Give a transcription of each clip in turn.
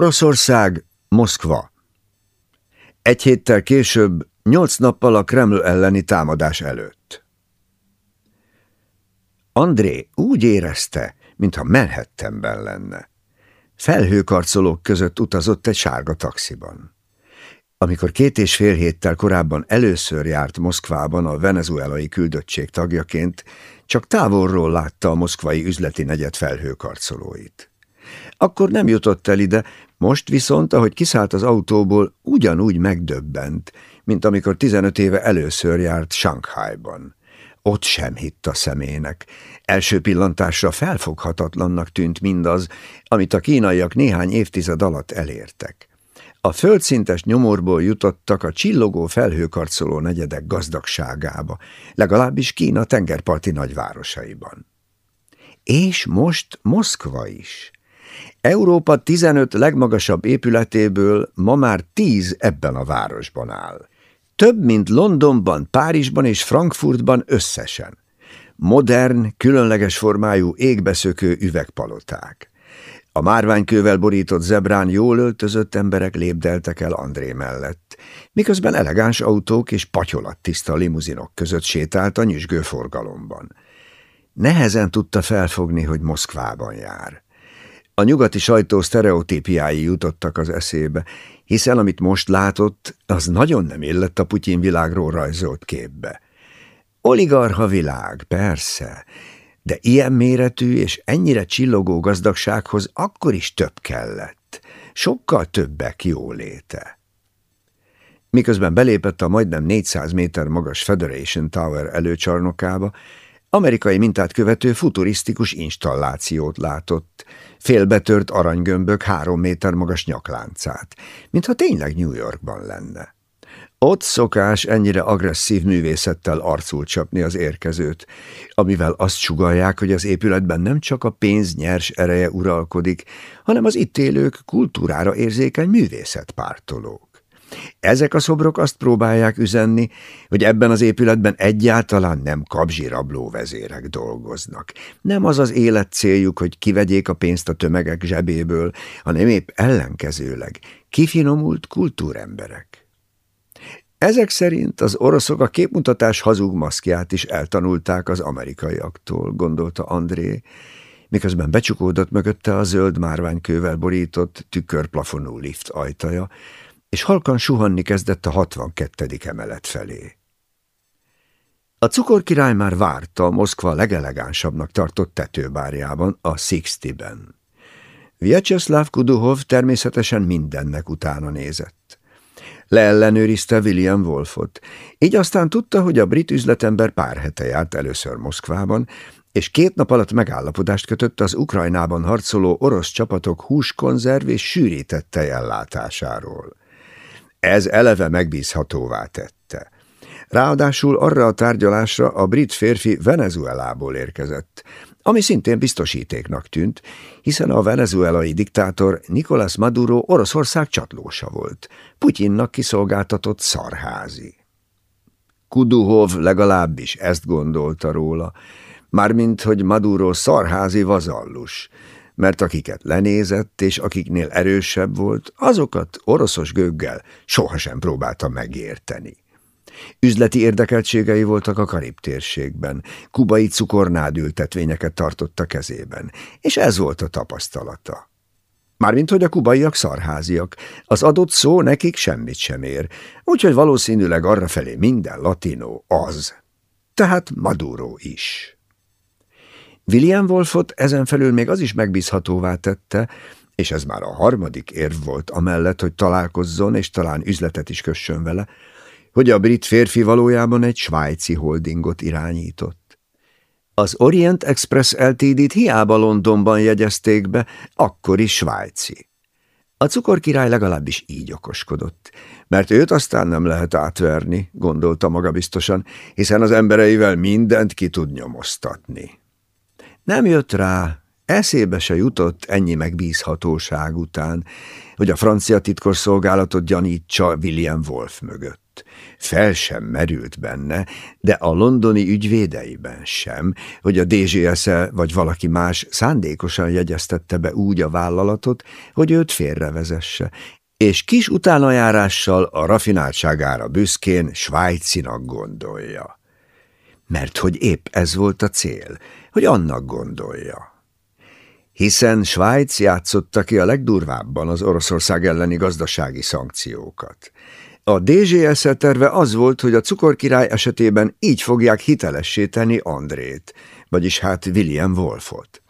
Oroszország, Moszkva. Egy héttel később, nyolc nappal a Kreml elleni támadás előtt. André úgy érezte, mintha Manhattanben lenne. Felhőkarcolók között utazott egy sárga taxiban. Amikor két és fél héttel korábban először járt Moszkvában a venezuelai küldöttség tagjaként, csak távolról látta a moszkvai üzleti negyed felhőkarcolóit. Akkor nem jutott el ide, most viszont, ahogy kiszállt az autóból, ugyanúgy megdöbbent, mint amikor 15 éve először járt Shanghaiban. Ott sem hitt a szemének. Első pillantásra felfoghatatlannak tűnt mindaz, amit a kínaiak néhány évtized alatt elértek. A földszintes nyomorból jutottak a csillogó felhőkarcoló negyedek gazdagságába, legalábbis Kína tengerparti nagyvárosaiban. És most Moszkva is. Európa 15 legmagasabb épületéből ma már 10 ebben a városban áll. Több, mint Londonban, Párizsban és Frankfurtban összesen. Modern, különleges formájú égbeszökő üvegpaloták. A márványkővel borított zebrán jól öltözött emberek lépdeltek el André mellett, miközben elegáns autók és tiszta limuzinok között sétált a nyüzsgő forgalomban. Nehezen tudta felfogni, hogy Moszkvában jár. A nyugati sajtó sztereotípiái jutottak az eszébe, hiszen amit most látott, az nagyon nem illett a Putyin világról rajzolt képbe. Oligarha világ, persze, de ilyen méretű és ennyire csillogó gazdagsághoz akkor is több kellett, sokkal többek jóléte. Miközben belépett a majdnem 400 méter magas Federation Tower előcsarnokába, amerikai mintát követő futurisztikus installációt látott, félbetört aranygömbök három méter magas nyakláncát, mintha tényleg New Yorkban lenne. Ott szokás ennyire agresszív művészettel arcul csapni az érkezőt, amivel azt sugalják, hogy az épületben nem csak a pénz nyers ereje uralkodik, hanem az itt élők kultúrára érzékeny művészetpártolók. Ezek a szobrok azt próbálják üzenni, hogy ebben az épületben egyáltalán nem kabzsirabló vezérek dolgoznak. Nem az az élet céljuk, hogy kivegyék a pénzt a tömegek zsebéből, hanem épp ellenkezőleg kifinomult kultúremberek. Ezek szerint az oroszok a képmutatás hazug maszkját is eltanulták az amerikaiaktól, gondolta André, miközben becsukódott mögötte a zöld márványkővel borított tükörplafonú lift ajtaja, és halkan suhanni kezdett a 62. emelet felé. A cukorkirály már várta Moszkva legelegánsabbnak tartott tetőbárjában, a Sixty-ben. Vyacheslav Kuduhov természetesen mindennek utána nézett. Leellenőrizte William Wolfot, így aztán tudta, hogy a brit üzletember pár hete járt először Moszkvában, és két nap alatt megállapodást kötött az Ukrajnában harcoló orosz csapatok húskonzerv és sűrített tejellátásáról. Ez eleve megbízhatóvá tette. Ráadásul arra a tárgyalásra a brit férfi Venezuelából érkezett, ami szintén biztosítéknak tűnt, hiszen a venezuelai diktátor Nicolás Maduro Oroszország csatlósa volt, Putyinnak kiszolgáltatott szarházi. Kuduhov legalábbis ezt gondolta róla, mármint, hogy Maduro szarházi vazallus, mert akiket lenézett, és akiknél erősebb volt, azokat oroszos gőggel sohasem próbálta megérteni. Üzleti érdekeltségei voltak a Karib térségben, kubai cukornádültetvényeket tartotta kezében, és ez volt a tapasztalata. Mármint, hogy a kubaiak szarháziak, az adott szó nekik semmit sem ér, úgyhogy valószínűleg arrafelé minden latinó az. Tehát Maduro is. William Wolfot ezen felül még az is megbízhatóvá tette, és ez már a harmadik érv volt amellett, hogy találkozzon és talán üzletet is kössön vele, hogy a brit férfi valójában egy svájci holdingot irányított. Az Orient Express Ltd-t hiába Londonban jegyezték be, akkor is svájci. A cukorkirály legalábbis így okoskodott, mert őt aztán nem lehet átverni, gondolta maga biztosan, hiszen az embereivel mindent ki tud nyomoztatni. Nem jött rá, eszébe se jutott ennyi megbízhatóság után, hogy a francia titkos szolgálatot gyanítsa William Wolf mögött. Fel sem merült benne, de a londoni ügyvédeiben sem, hogy a DGS-e vagy valaki más szándékosan jegyeztette be úgy a vállalatot, hogy őt félrevezesse, és kis utánajárással a rafináltságára büszkén svájcinak gondolja. Mert hogy épp ez volt a cél, hogy annak gondolja hiszen Svájc játszotta ki a legdurvábban az Oroszország elleni gazdasági szankciókat. A DGS -e terve az volt, hogy a cukorkirály esetében így fogják hitelesíteni Andrét, vagyis hát William Wolfot.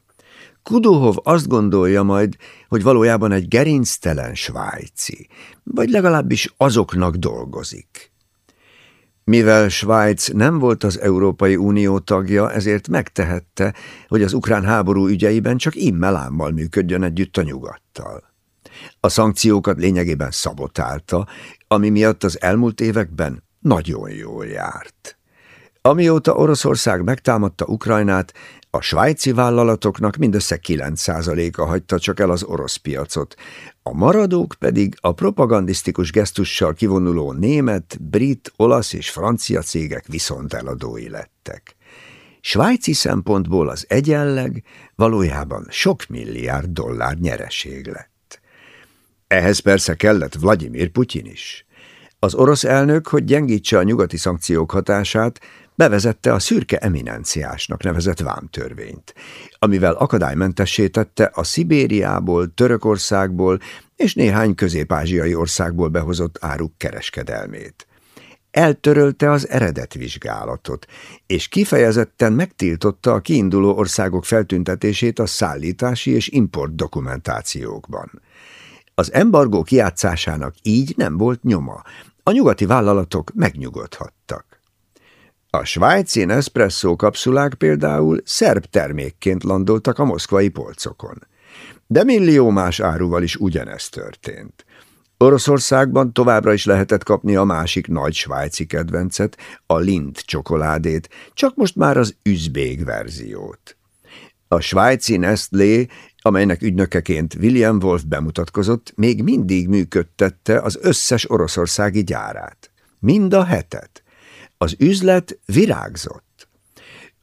Kuduhov azt gondolja majd, hogy valójában egy gerinctelen svájci, vagy legalábbis azoknak dolgozik. Mivel Svájc nem volt az Európai Unió tagja, ezért megtehette, hogy az ukrán háború ügyeiben csak immelámmal működjön együtt a nyugattal. A szankciókat lényegében szabotálta, ami miatt az elmúlt években nagyon jól járt. Amióta Oroszország megtámadta Ukrajnát, a svájci vállalatoknak mindössze 9%-a hagyta csak el az orosz piacot, a maradók pedig a propagandisztikus gesztussal kivonuló német, brit, olasz és francia cégek viszont eladói lettek. Svájci szempontból az egyenleg valójában sok milliárd dollár nyereség lett. Ehhez persze kellett Vladimir Putyin is. Az orosz elnök, hogy gyengítse a nyugati szankciók hatását, bevezette a szürke eminenciásnak nevezett vámtörvényt, amivel akadálymentessé tette a Szibériából, Törökországból és néhány közép-ázsiai országból behozott áruk kereskedelmét. Eltörölte az eredetvizsgálatot, és kifejezetten megtiltotta a kiinduló országok feltüntetését a szállítási és import dokumentációkban. Az embargó kiátszásának így nem volt nyoma, a nyugati vállalatok megnyugodhattak. A svájci Nespresso kapszulák például szerb termékként landoltak a moszkvai polcokon. De millió más áruval is ugyanezt történt. Oroszországban továbbra is lehetett kapni a másik nagy svájci kedvencet, a Lind csokoládét, csak most már az üzbég verziót. A svájci Nestlé, amelynek ügynökeként William Wolf bemutatkozott, még mindig működtette az összes oroszországi gyárát. Mind a hetet. Az üzlet virágzott.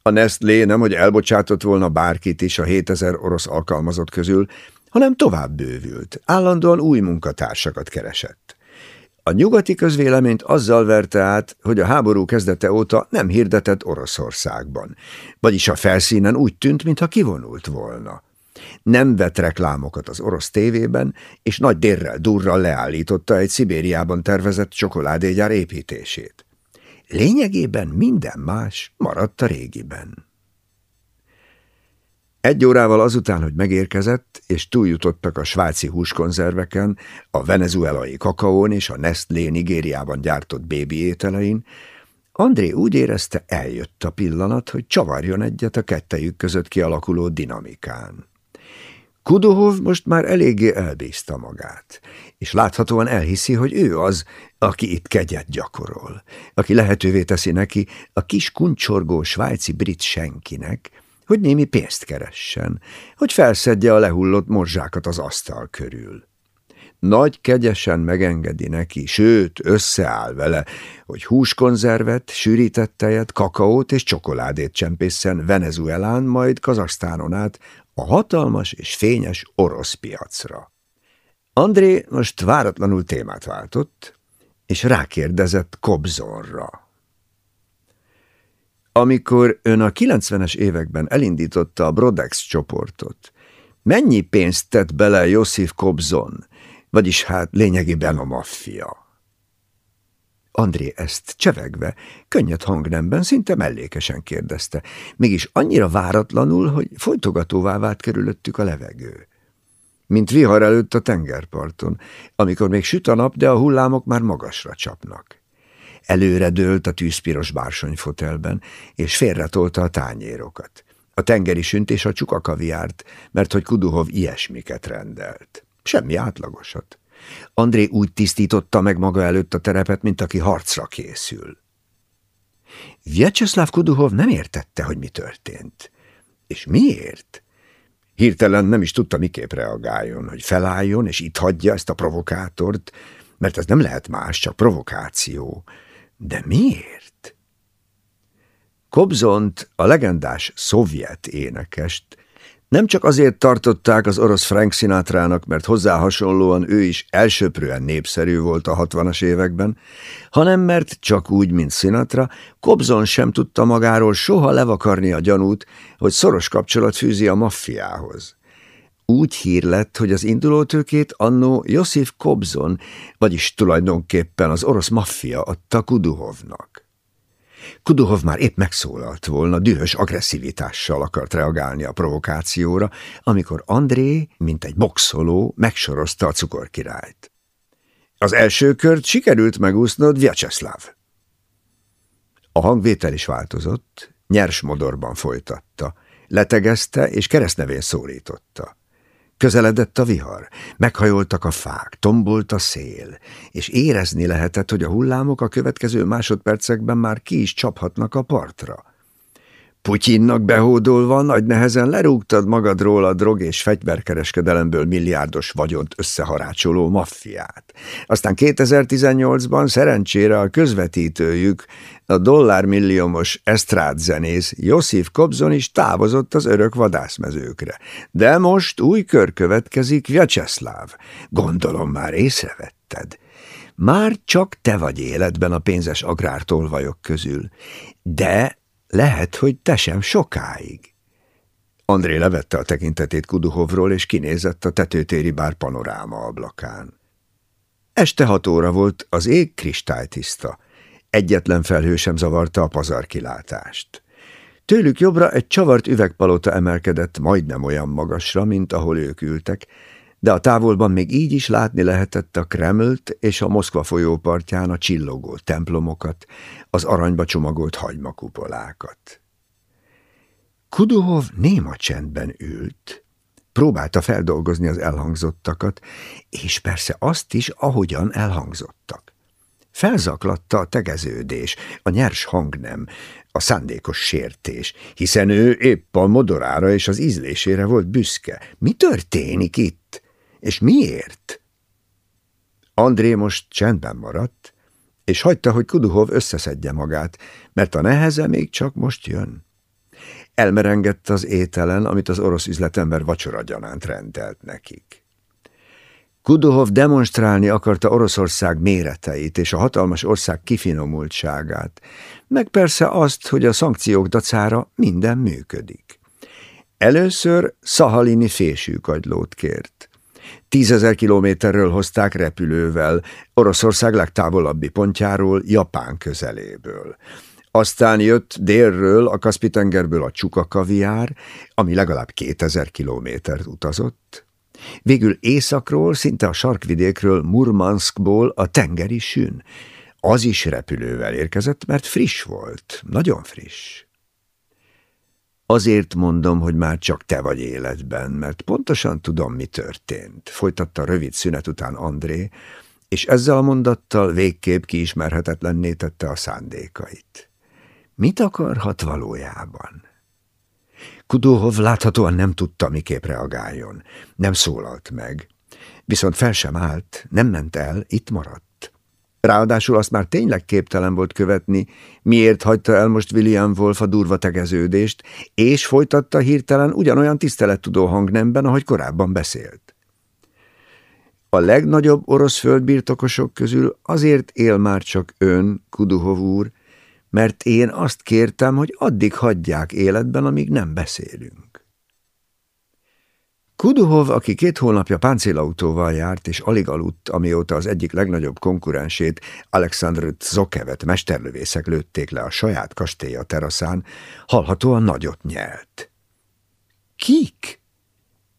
A Nestlé nem, hogy elbocsátott volna bárkit is a 7000 orosz alkalmazott közül, hanem tovább bővült, állandóan új munkatársakat keresett. A nyugati közvéleményt azzal verte át, hogy a háború kezdete óta nem hirdetett Oroszországban, vagyis a felszínen úgy tűnt, mintha kivonult volna. Nem vett reklámokat az orosz tévében, és nagy dérrel durral leállította egy Szibériában tervezett csokoládégyár építését. Lényegében minden más maradt a régiben. Egy órával azután, hogy megérkezett, és túljutottak a svájci húskonzerveken, a venezuelai kakaón és a Nestlé Nigériában gyártott bébi ételein, André úgy érezte, eljött a pillanat, hogy csavarjon egyet a kettejük között kialakuló dinamikán. Kudohov most már eléggé elbízta magát, és láthatóan elhiszi, hogy ő az, aki itt kegyet gyakorol, aki lehetővé teszi neki a kis kuncsorgó svájci brit senkinek, hogy némi pénzt keressen, hogy felszedje a lehullott morzsákat az asztal körül. Nagy kegyesen megengedi neki, sőt, összeáll vele, hogy húskonzervet, sűrített tejet, kakaót és csokoládét csempészen Venezuelán, majd Kazasztánon át a hatalmas és fényes orosz piacra. André most váratlanul témát váltott, és rákérdezett Kobzonra. Amikor ön a 90-es években elindította a Brodex csoportot, mennyi pénzt tett bele Josif Kobzon, vagyis hát lényegében a maffia? André ezt csevegve, könnyed hangnemben, szinte mellékesen kérdezte, mégis annyira váratlanul, hogy folytogatóvá vált körülöttük a levegő. Mint vihar előtt a tengerparton, amikor még süt a nap, de a hullámok már magasra csapnak. Előre dőlt a tűzpiros bársonyfotelben, és félretolta a tányérokat. A tengeri sünt és a csukakaviárt, mert hogy Kuduhov ilyesmiket rendelt. Semmi átlagosat. André úgy tisztította meg maga előtt a terepet, mint aki harcra készül. Vyacheslav Kuduhov nem értette, hogy mi történt. És miért? Hirtelen nem is tudta, miképp reagáljon, hogy felálljon és itt hagyja ezt a provokátort, mert ez nem lehet más, csak provokáció. De miért? Kobzont, a legendás szovjet énekest nem csak azért tartották az orosz Frank Sinatrának, mert hozzá hasonlóan ő is elsőprően népszerű volt a hatvanas években, hanem mert csak úgy, mint Sinatra, Kobzon sem tudta magáról soha levakarni a gyanút, hogy szoros kapcsolat fűzi a maffiához. Úgy hír lett, hogy az indulótőkét annó Josif Kobzon, vagyis tulajdonképpen az orosz maffia adta Kuduhovnak. Kuduhov már épp megszólalt volna, dühös agresszivitással akart reagálni a provokációra, amikor André, mint egy boxoló, megsorozta a cukorkirályt. Az első kört sikerült megúsznod, Vyacheslav. A hangvétel is változott, nyers modorban folytatta, letegezte és keresztnevén szólította. Közeledett a vihar, meghajoltak a fák, tombolt a szél, és érezni lehetett, hogy a hullámok a következő másodpercekben már ki is csaphatnak a partra. Putyinnak behódolva nagy nehezen lerúgtad magadról a drog és fegyverkereskedelemből milliárdos vagyont összeharácsoló maffiát. Aztán 2018-ban szerencsére a közvetítőjük, a dollármilliómos zenész Josif Kobzon is távozott az örök vadászmezőkre. De most új kör következik, Vyacheslav. Gondolom már észrevetted. Már csak te vagy életben a pénzes agrártolvajok közül, de lehet, hogy te sem sokáig. André levette a tekintetét Kuduhovról, és kinézett a tetőtéri bár panoráma ablakán. Este hat óra volt, az ég kristálytiszta. Egyetlen felhő sem zavarta a pazarkilátást. Tőlük jobbra egy csavart üvegpalota emelkedett majdnem olyan magasra, mint ahol ők ültek, de a távolban még így is látni lehetett a Kremlt és a Moszkva folyópartján a csillogó templomokat, az aranyba csomagolt hagymakupolákat. Kuduhov néma csendben ült, próbálta feldolgozni az elhangzottakat, és persze azt is, ahogyan elhangzottak. Felzaklatta a tegeződés, a nyers hangnem, a szándékos sértés, hiszen ő épp a modorára és az ízlésére volt büszke. Mi történik itt? És miért? André most csendben maradt, és hagyta, hogy Kuduhov összeszedje magát, mert a neheze még csak most jön. Elmerengett az ételen, amit az orosz üzletember vacsora gyanánt rendelt nekik. Kuduhov demonstrálni akarta Oroszország méreteit és a hatalmas ország kifinomultságát, meg persze azt, hogy a szankciók dacára minden működik. Először Szahalini fésűkagylót kért. Tízezer kilométerről hozták repülővel, Oroszország legtávolabbi pontjáról, Japán közeléből. Aztán jött délről, a Kaspi-tengerből a csukakaviár, ami legalább 2000 kilométert utazott. Végül északról, szinte a sarkvidékről, Murmanskból a tengeri sün. Az is repülővel érkezett, mert friss volt, nagyon friss. Azért mondom, hogy már csak te vagy életben, mert pontosan tudom, mi történt, folytatta rövid szünet után André, és ezzel a mondattal végképp kiismerhetetlenné tette a szándékait. Mit akarhat valójában? Kudóhov láthatóan nem tudta, miképp reagáljon. Nem szólalt meg. Viszont fel sem állt, nem ment el, itt maradt. Ráadásul azt már tényleg képtelen volt követni, miért hagyta el most William Wolf a durva tegeződést, és folytatta hirtelen ugyanolyan tisztelettudó hangnemben, ahogy korábban beszélt. A legnagyobb orosz földbirtokosok közül azért él már csak ön, Kuduhov úr, mert én azt kértem, hogy addig hagyják életben, amíg nem beszélünk. Kuduhov, aki két hónapja páncélautóval járt és alig aludt, amióta az egyik legnagyobb konkurensét, Alexandr Zokevet mesterlövészek lőtték le a saját kastélya teraszán, hallhatóan nagyot nyelt. Kik?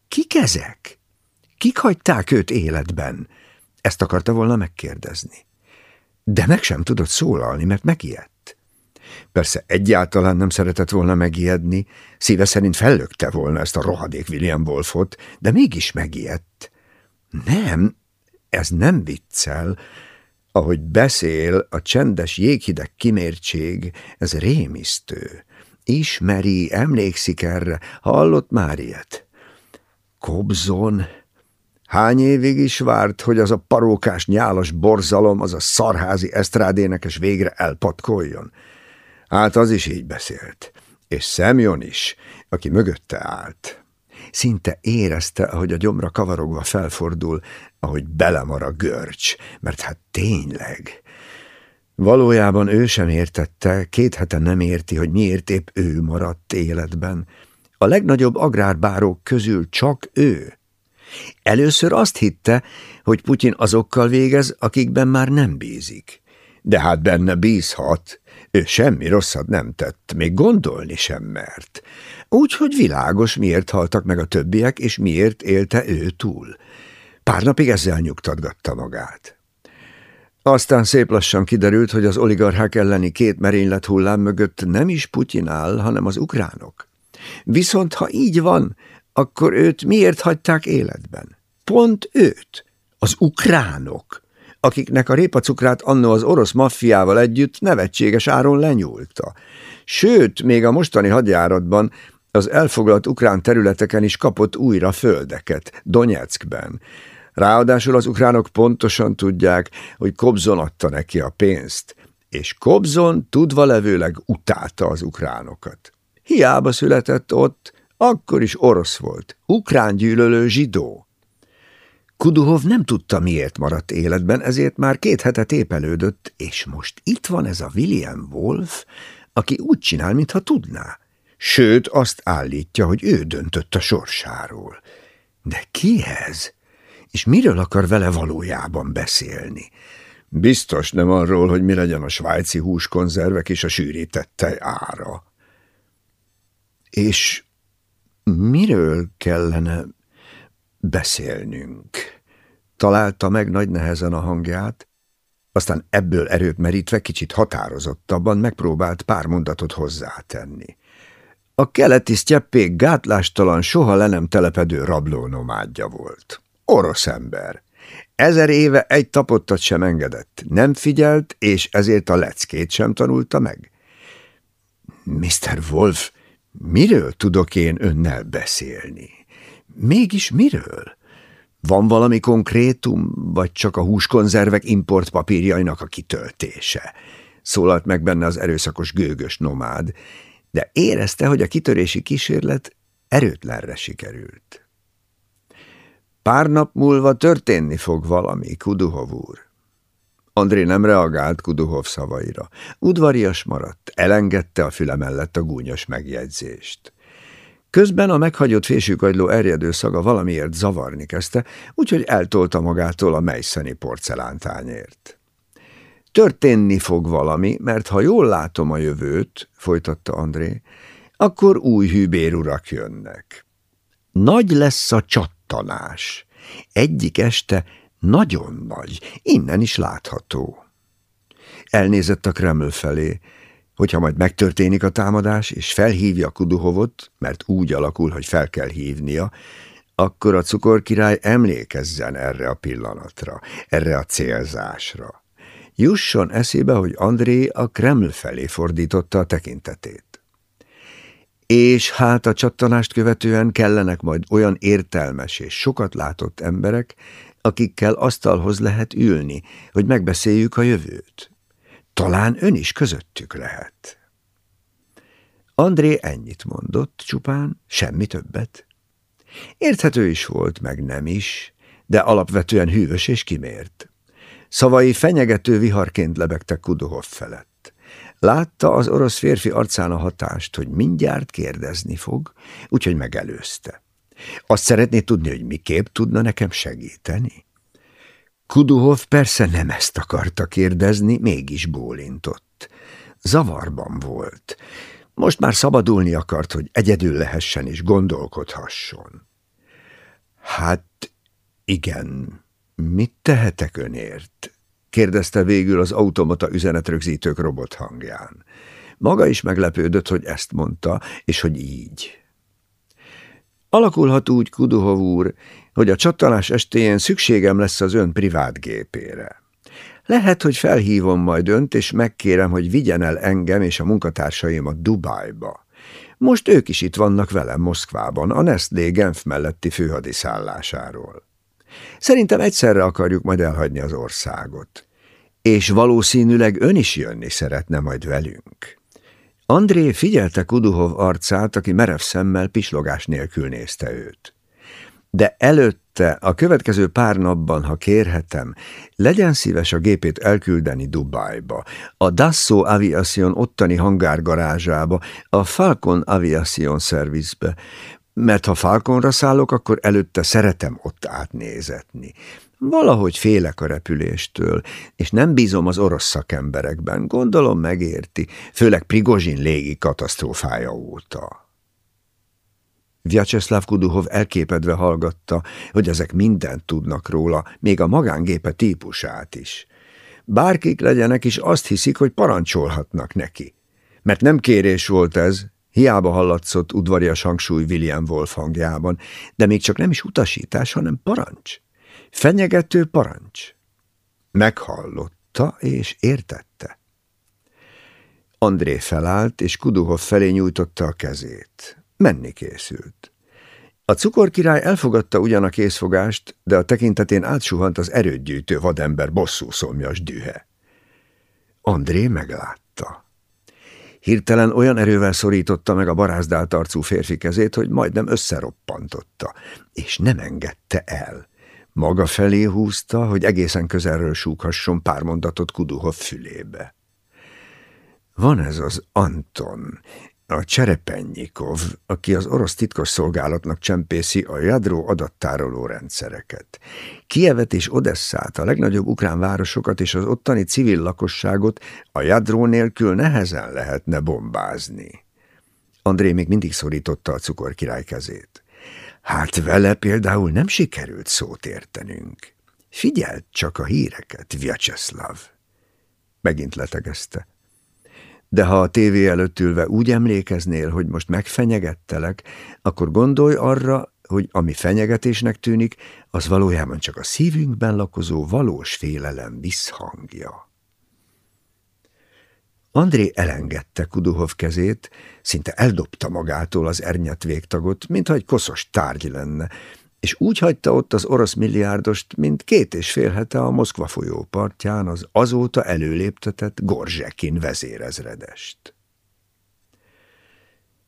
Kik ezek? Kik hagyták őt életben? Ezt akarta volna megkérdezni. De meg sem tudott szólalni, mert megijedt. Persze egyáltalán nem szeretett volna megijedni, szíve szerint fellökte volna ezt a rohadék William Wolfot, de mégis megijedt. Nem, ez nem viccel. Ahogy beszél, a csendes jéghideg kimértség, ez rémisztő. Ismeri, emlékszik erre, hallott már ilyet. Kobzon, Hány évig is várt, hogy az a parókás nyálas borzalom, az a szarházi esztrádénekes végre elpatkoljon? Hát az is így beszélt. És Szemjon is, aki mögötte állt. Szinte érezte, ahogy a gyomra kavarogva felfordul, ahogy belemar a görcs, mert hát tényleg. Valójában ő sem értette, két hete nem érti, hogy miért épp ő maradt életben. A legnagyobb agrárbárók közül csak ő. Először azt hitte, hogy Putyin azokkal végez, akikben már nem bízik. De hát benne bízhat. Ő semmi rosszat nem tett, még gondolni sem mert. Úgyhogy világos, miért haltak meg a többiek, és miért élte ő túl. Pár napig ezzel nyugtatgatta magát. Aztán szép lassan kiderült, hogy az oligarchák elleni két merénylet hullám mögött nem is Putyin áll, hanem az ukránok. Viszont ha így van, akkor őt miért hagyták életben? Pont őt, az ukránok, akiknek a répacukrát annó az orosz maffiával együtt nevetséges áron lenyúlta. Sőt, még a mostani hadjáratban az elfoglalt ukrán területeken is kapott újra földeket, Donetskben. Ráadásul az ukránok pontosan tudják, hogy Kobzon adta neki a pénzt, és Kobzon tudva levőleg utálta az ukránokat. Hiába született ott, akkor is orosz volt, ukrán gyűlölő zsidó. Kuduhov nem tudta, miért maradt életben, ezért már két hete tépelődött, és most itt van ez a William Wolf, aki úgy csinál, mintha tudná. Sőt, azt állítja, hogy ő döntött a sorsáról. De ki ez? És miről akar vele valójában beszélni? Biztos nem arról, hogy mi legyen a svájci húskonzervek és a sűrített tej ára. És miről kellene beszélnünk? Találta meg nagy nehezen a hangját, aztán ebből erőt merítve kicsit határozottabban megpróbált pár mondatot hozzátenni. A keleti sztyeppék gátlástalan, soha le nem telepedő rablónomádja volt. Orosz ember. Ezer éve egy tapottat sem engedett, nem figyelt, és ezért a leckét sem tanulta meg. Mr. Wolf, miről tudok én önnel beszélni? Mégis miről? Van valami konkrétum, vagy csak a húskonzervek importpapírjainak a kitöltése? Szólalt meg benne az erőszakos gőgös nomád, de érezte, hogy a kitörési kísérlet erőtlenre sikerült. Pár nap múlva történni fog valami, Kuduhov úr. André nem reagált Kuduhov szavaira. Udvarias maradt, elengedte a füle mellett a gúnyos megjegyzést. Közben a meghagyott fésűkagyló erjedő szaga valamiért zavarni kezdte, úgyhogy eltolta magától a mejszeni porcelántányért. Történni fog valami, mert ha jól látom a jövőt, folytatta André, akkor új hűbérurak jönnek. Nagy lesz a csattanás. Egyik este nagyon nagy, innen is látható. Elnézett a Kreml felé, hogyha majd megtörténik a támadás, és felhívja Kuduhovot, mert úgy alakul, hogy fel kell hívnia, akkor a cukorkirály emlékezzen erre a pillanatra, erre a célzásra. Jusson eszébe, hogy André a Kreml felé fordította a tekintetét. És hát a csattanást követően kellenek majd olyan értelmes és sokat látott emberek, akikkel asztalhoz lehet ülni, hogy megbeszéljük a jövőt. Talán ön is közöttük lehet. André ennyit mondott csupán, semmi többet. Érthető is volt, meg nem is, de alapvetően hűvös és kimért. Szavai fenyegető viharként lebegtek Kudohov felett. Látta az orosz férfi arcán a hatást, hogy mindjárt kérdezni fog, úgyhogy megelőzte. Azt szeretné tudni, hogy miképp tudna nekem segíteni? Kuduhov persze nem ezt akarta kérdezni, mégis bólintott. Zavarban volt. Most már szabadulni akart, hogy egyedül lehessen és gondolkodhasson. Hát igen, mit tehetek önért? kérdezte végül az automata üzenetrögzítők robot hangján. Maga is meglepődött, hogy ezt mondta, és hogy így. Alakulhat úgy, Kuduhov úr, hogy a csattanás estéjén szükségem lesz az ön privát gépére. Lehet, hogy felhívom majd önt, és megkérem, hogy vigyen el engem és a munkatársaimat Dubájba. Most ők is itt vannak velem Moszkvában, a Nestlé Genf melletti főhadiszállásáról. Szerintem egyszerre akarjuk majd elhagyni az országot. És valószínűleg ön is jönni szeretne majd velünk. André figyelte Kuduhov arcát, aki merev szemmel pislogás nélkül nézte őt. De előtte, a következő pár napban, ha kérhetem, legyen szíves a gépét elküldeni Dubajba, a Dassault Aviation ottani hangárgarázsába, a Falcon Aviation Service-be, mert ha Falconra szállok, akkor előtte szeretem ott átnézetni. Valahogy félek a repüléstől, és nem bízom az orosz szakemberekben, gondolom megérti, főleg Prigozsin légi katasztrófája óta. Vyacheslav Kuduhov elképedve hallgatta, hogy ezek mindent tudnak róla, még a magángépe típusát is. Bárkik legyenek is azt hiszik, hogy parancsolhatnak neki. Mert nem kérés volt ez, hiába hallatszott udvarias hangsúly William Wolf hangjában, de még csak nem is utasítás, hanem parancs. Fenyegető parancs. Meghallotta és értette. André felállt, és Kuduhov felé nyújtotta a kezét. Menni készült. A cukorkirály elfogadta ugyan a készfogást, de a tekintetén átsuhant az erődgyűjtő vadember bosszú szomjas dühe. André meglátta. Hirtelen olyan erővel szorította meg a barázdált arcú férfi kezét, hogy majdnem összeroppantotta, és nem engedte el. Maga felé húzta, hogy egészen közelről súghasson pár mondatot Kuduhov fülébe. Van ez az Anton, a Cserepennyikov, aki az orosz titkosszolgálatnak csempészi a jadró adattároló rendszereket. Kievet és Odesszát, a legnagyobb ukrán városokat és az ottani civil lakosságot a jadró nélkül nehezen lehetne bombázni. André még mindig szorította a cukorkirály kezét. Hát vele például nem sikerült szót értenünk. Figyelt csak a híreket, Vyacheslav. Megint letegezte. De ha a tévé előtt ülve úgy emlékeznél, hogy most megfenyegettelek, akkor gondolj arra, hogy ami fenyegetésnek tűnik, az valójában csak a szívünkben lakozó valós félelem visszhangja. André elengedte Kuduhov kezét, szinte eldobta magától az ernyet végtagot, mintha egy koszos tárgy lenne, és úgy hagyta ott az orosz milliárdost, mint két és fél hete a Moszkva folyó partján az azóta előléptetett Gorzsekin vezérezredest.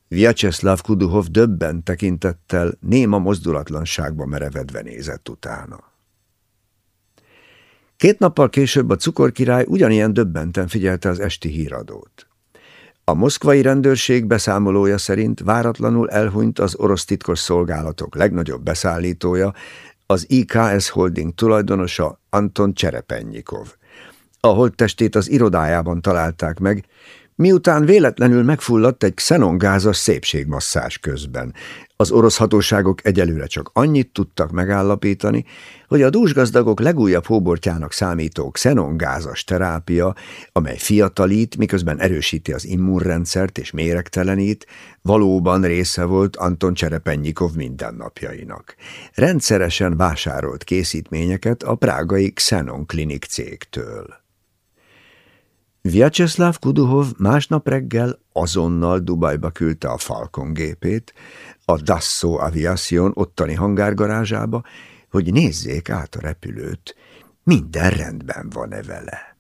Vyacheslav Kuduhov döbben tekintettel néma mozdulatlanságba merevedve nézett utána. Két nappal később a cukorkirály ugyanilyen döbbenten figyelte az esti híradót. A moszkvai rendőrség beszámolója szerint váratlanul elhunyt az orosz titkos szolgálatok legnagyobb beszállítója, az IKS Holding tulajdonosa Anton Cserepennyikov. A holttestét az irodájában találták meg, miután véletlenül megfulladt egy xenongázas szépségmasszás közben. Az orosz hatóságok egyelőre csak annyit tudtak megállapítani, hogy a dúsgazdagok legújabb hóbortjának számító xenongázas terápia, amely fiatalít, miközben erősíti az immunrendszert és méregtelenít, valóban része volt Anton Cserepennyikov mindennapjainak. Rendszeresen vásárolt készítményeket a prágai Xenon Klinik cégtől. Vyacheslav Kuduhov másnap reggel azonnal Dubajba küldte a Falcon gépét, a Dassault Aviation ottani hangárgarázsába, hogy nézzék át a repülőt, minden rendben van-e vele.